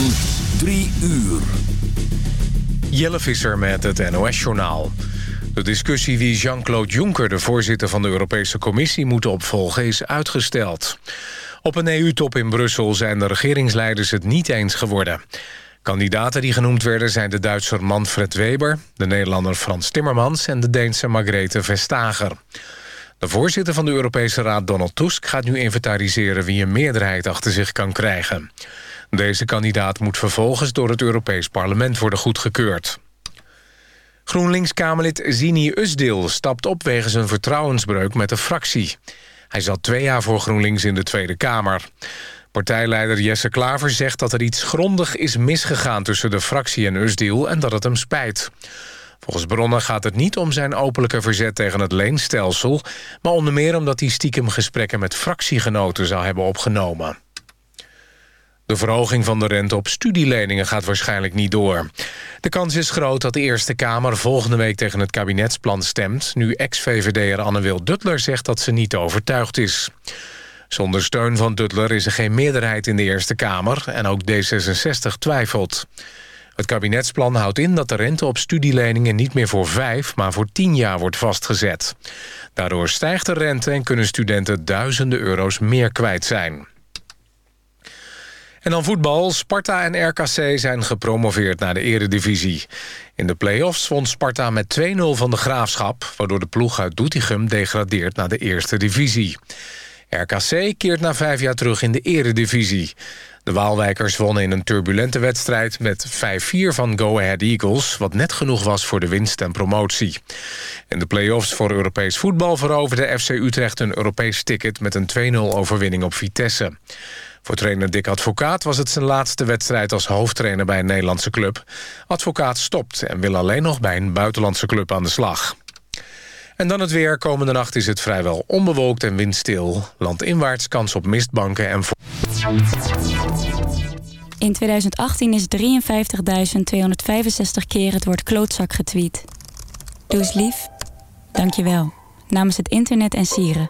van 3 uur. Jelle Visser met het NOS-journaal. De discussie wie Jean-Claude Juncker, de voorzitter van de Europese Commissie, moet opvolgen, is uitgesteld. Op een EU-top in Brussel zijn de regeringsleiders het niet eens geworden. Kandidaten die genoemd werden zijn de Duitser Manfred Weber... de Nederlander Frans Timmermans en de Deense Margrethe Vestager. De voorzitter van de Europese Raad Donald Tusk gaat nu inventariseren... wie een meerderheid achter zich kan krijgen. Deze kandidaat moet vervolgens door het Europees Parlement worden goedgekeurd. GroenLinks-Kamerlid Zini Usdil stapt op wegens een vertrouwensbreuk met de fractie. Hij zat twee jaar voor GroenLinks in de Tweede Kamer. Partijleider Jesse Klaver zegt dat er iets grondig is misgegaan... tussen de fractie en Usdil en dat het hem spijt. Volgens bronnen gaat het niet om zijn openlijke verzet tegen het leenstelsel... maar onder meer omdat hij stiekem gesprekken met fractiegenoten zou hebben opgenomen. De verhoging van de rente op studieleningen gaat waarschijnlijk niet door. De kans is groot dat de Eerste Kamer volgende week tegen het kabinetsplan stemt... nu ex-VVD'er Anne-Wil Duttler zegt dat ze niet overtuigd is. Zonder steun van Duttler is er geen meerderheid in de Eerste Kamer... en ook D66 twijfelt. Het kabinetsplan houdt in dat de rente op studieleningen... niet meer voor vijf, maar voor tien jaar wordt vastgezet. Daardoor stijgt de rente en kunnen studenten duizenden euro's meer kwijt zijn. En dan voetbal. Sparta en RKC zijn gepromoveerd naar de eredivisie. In de play-offs won Sparta met 2-0 van de Graafschap... waardoor de ploeg uit Doetinchem degradeert naar de eerste divisie. RKC keert na vijf jaar terug in de eredivisie. De Waalwijkers wonnen in een turbulente wedstrijd met 5-4 van Go Ahead Eagles... wat net genoeg was voor de winst en promotie. In de play-offs voor Europees voetbal veroverde FC Utrecht een Europees ticket... met een 2-0 overwinning op Vitesse. Voor trainer Dick Advocaat was het zijn laatste wedstrijd als hoofdtrainer bij een Nederlandse club. Advocaat stopt en wil alleen nog bij een buitenlandse club aan de slag. En dan het weer. Komende nacht is het vrijwel onbewolkt en windstil. Landinwaarts kans op mistbanken en... In 2018 is 53.265 keer het woord klootzak getweet. Doe eens lief. Dank je wel. Namens het internet en sieren.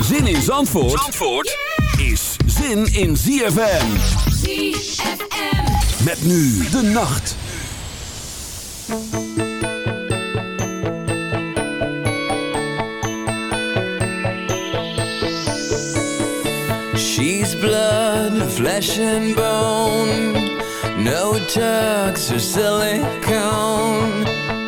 Zin in Zandvoort, Zandvoort is zin in ZFM. ZFM. Met nu de nacht. She's blood, flesh and bone. No tucks or silicone.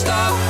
stop.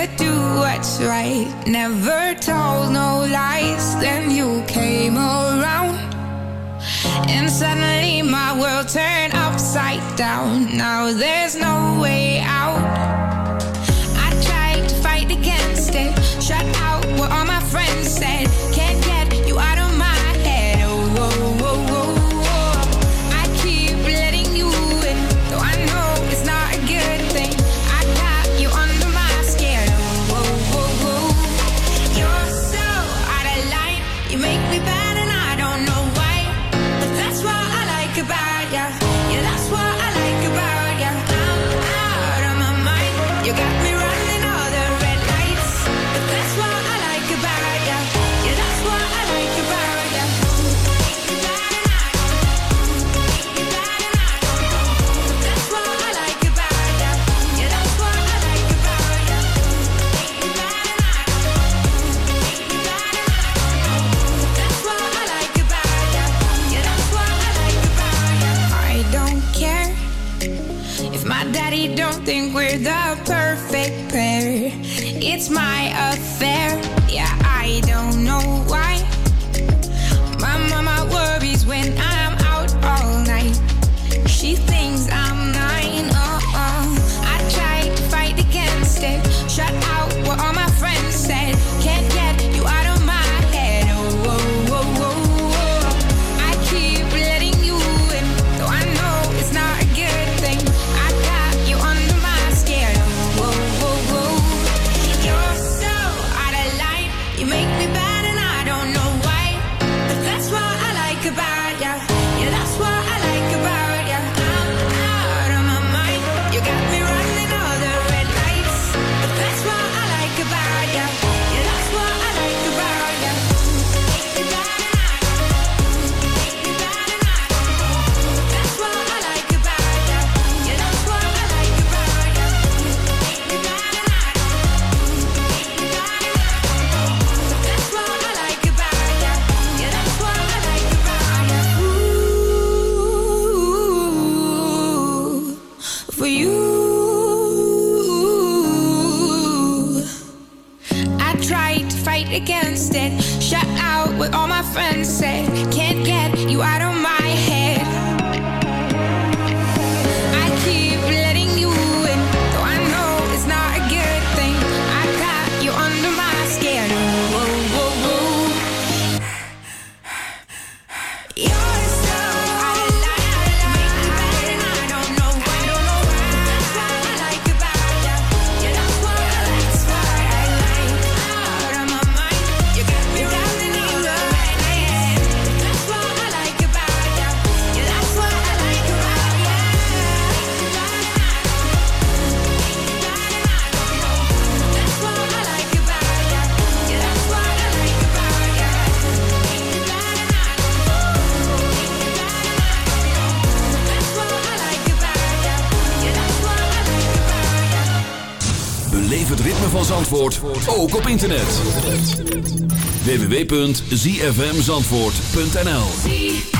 to do what's right. Never told no lies. Then you came around, and suddenly my world turned upside down. Now there's no way it's my uh, www.zfmzandvoort.nl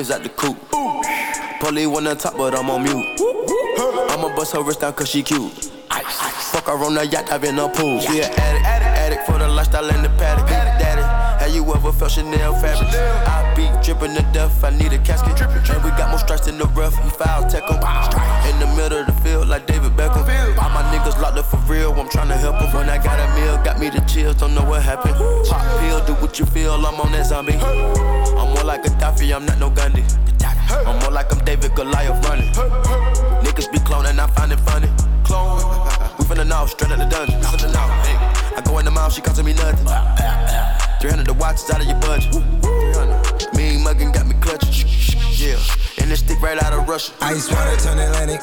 Blow the coop. Polly on top, but I'm on mute. I'ma bust her wrist down cause she cute. Fuck her on the yacht, I've been a pool. She an addict, addict, for the lifestyle in the paddock. Daddy, have you ever felt Chanel fabric? I be dripping to death, I need a casket. drippin' And we got more strikes in the rough, he foul tech 'em. In the middle of the field, like David Beckham. Niggas locked up for real, I'm tryna help 'em. When I got a meal, got me the chills, don't know what happened. Pop pill, do what you feel, I'm on that zombie. I'm more like a Daffy, I'm not no Gundy. I'm more like I'm David Goliath running. Niggas be cloning, I find it funny. Clone. We finna know, straight out the dungeon. I go in the mouth, she costing me nothing. 300 the watch is out of your budget. 300. Mean muggin' got me clutching. Yeah, and this stick right out of Russia. Ice water turn Atlantic.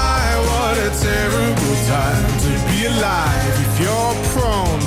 a terrible time to be alive. If you're prone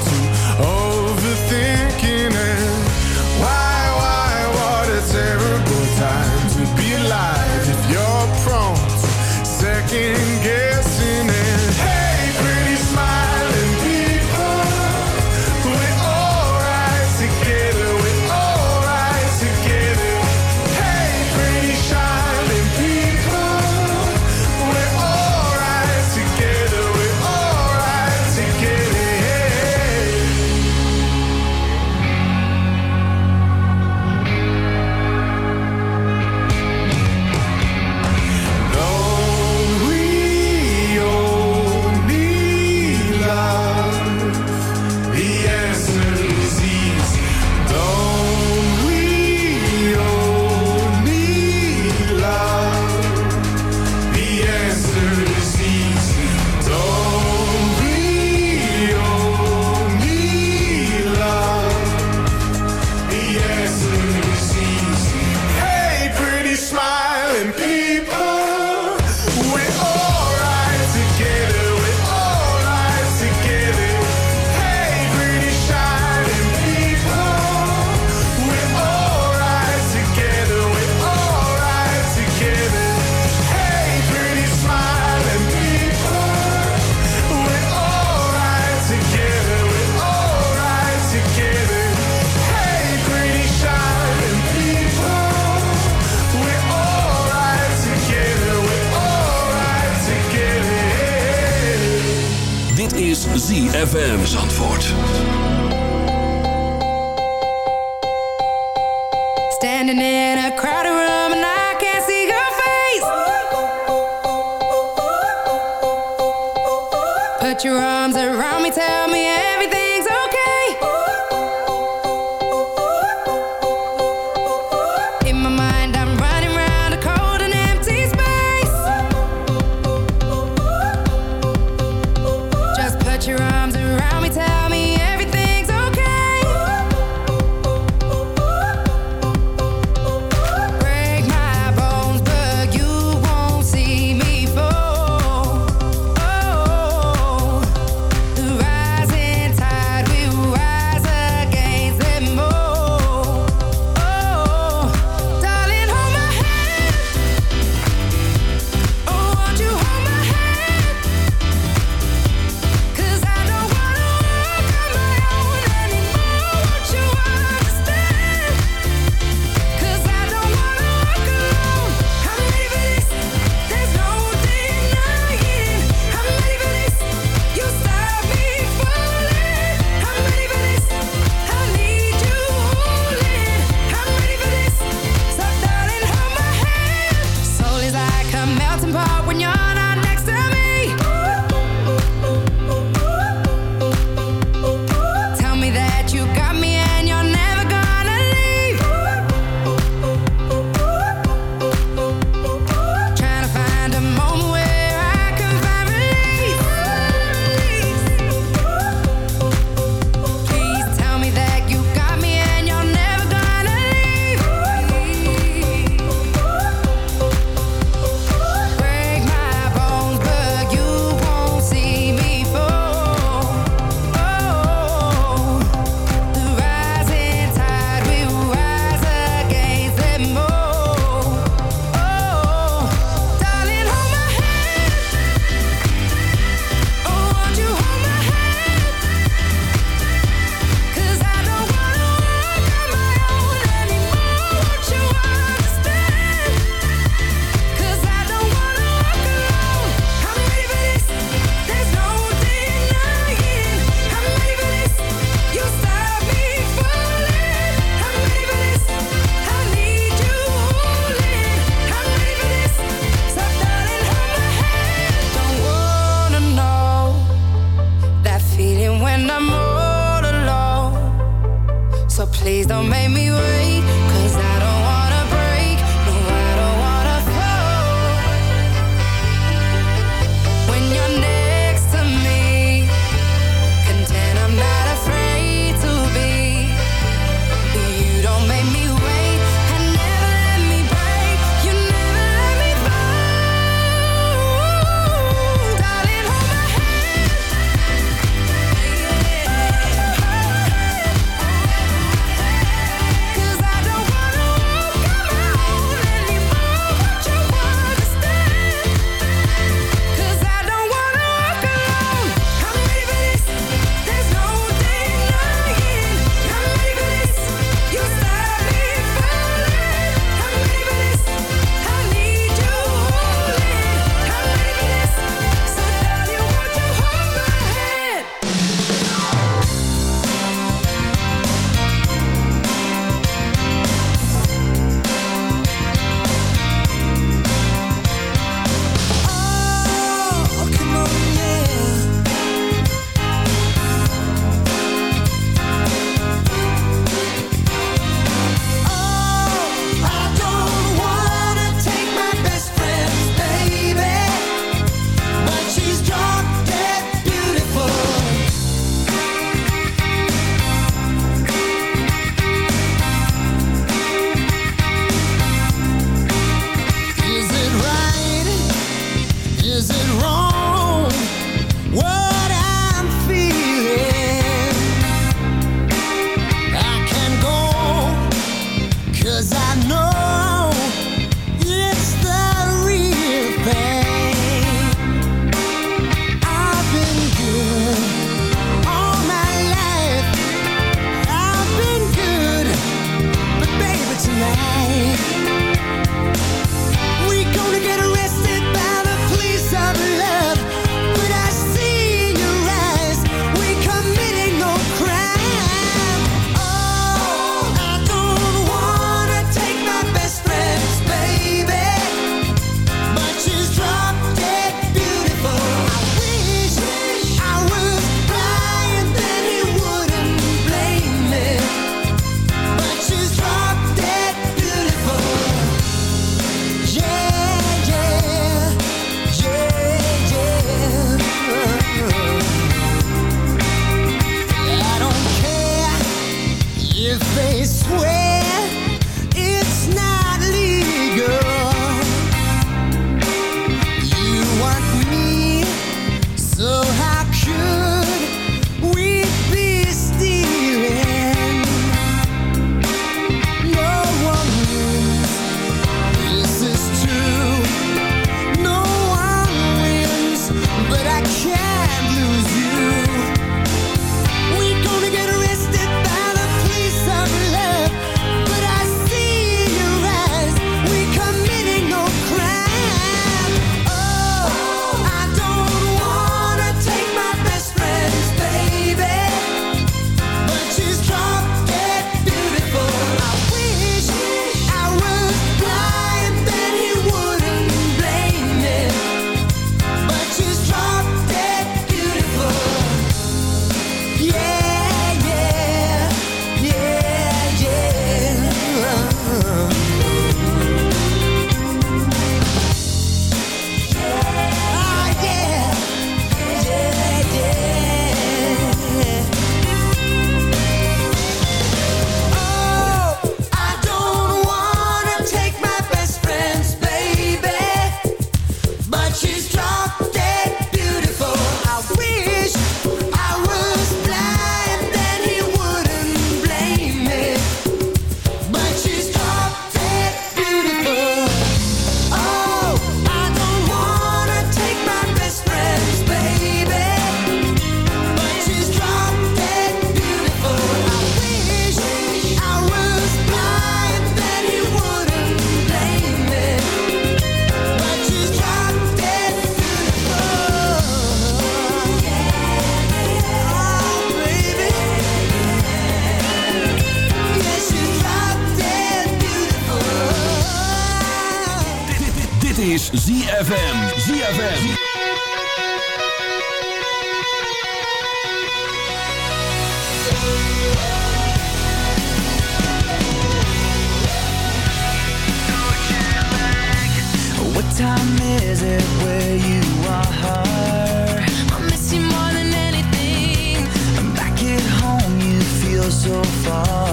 so far.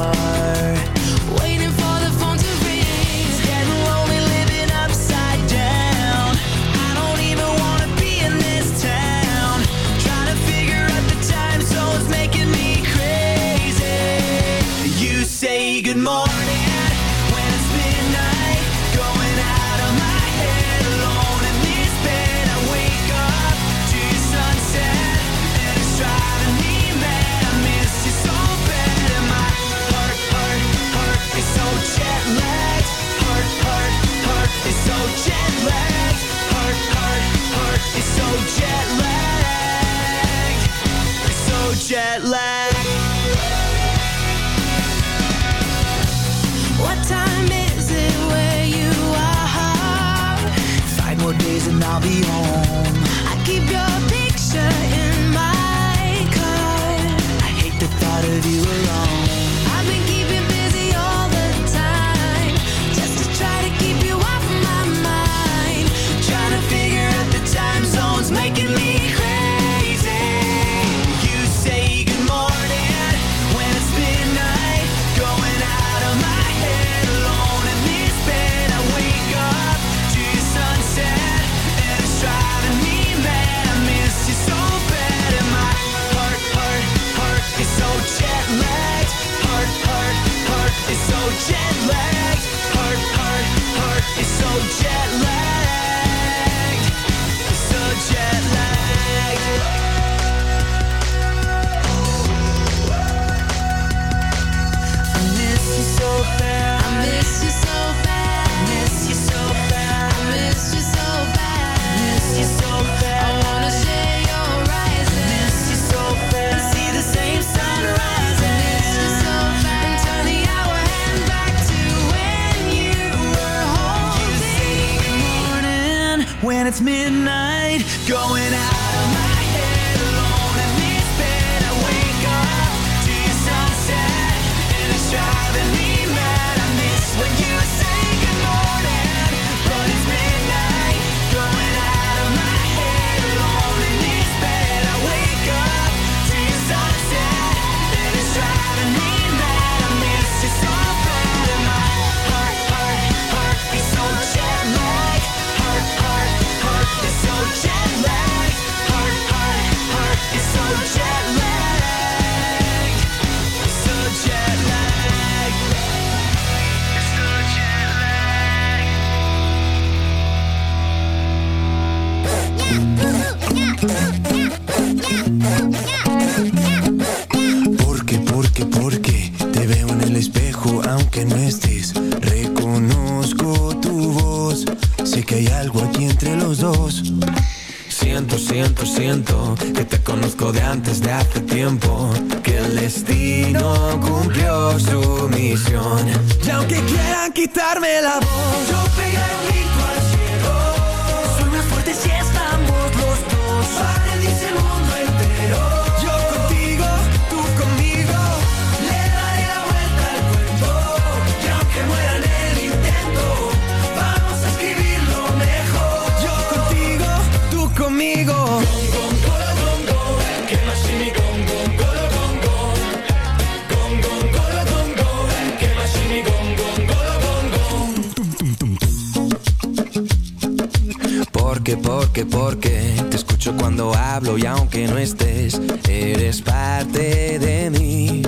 Porque, porque te escucho cuando hablo y aunque no estés, eres parte de mí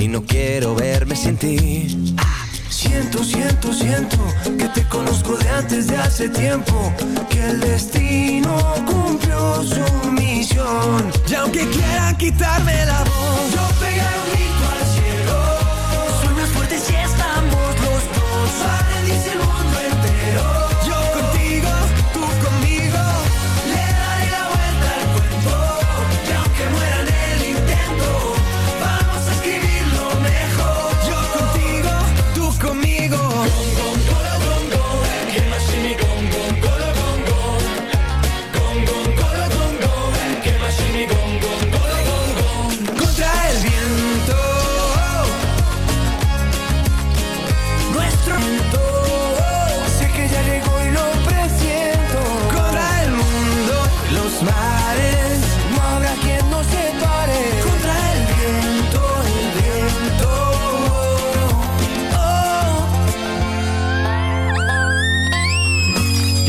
y no quiero verme sin ti. Siento, siento, siento que te conozco de antes de hace tiempo, que el destino cumplió su misión. Y aunque quieran quitarme la voz, yo pegaré un grito al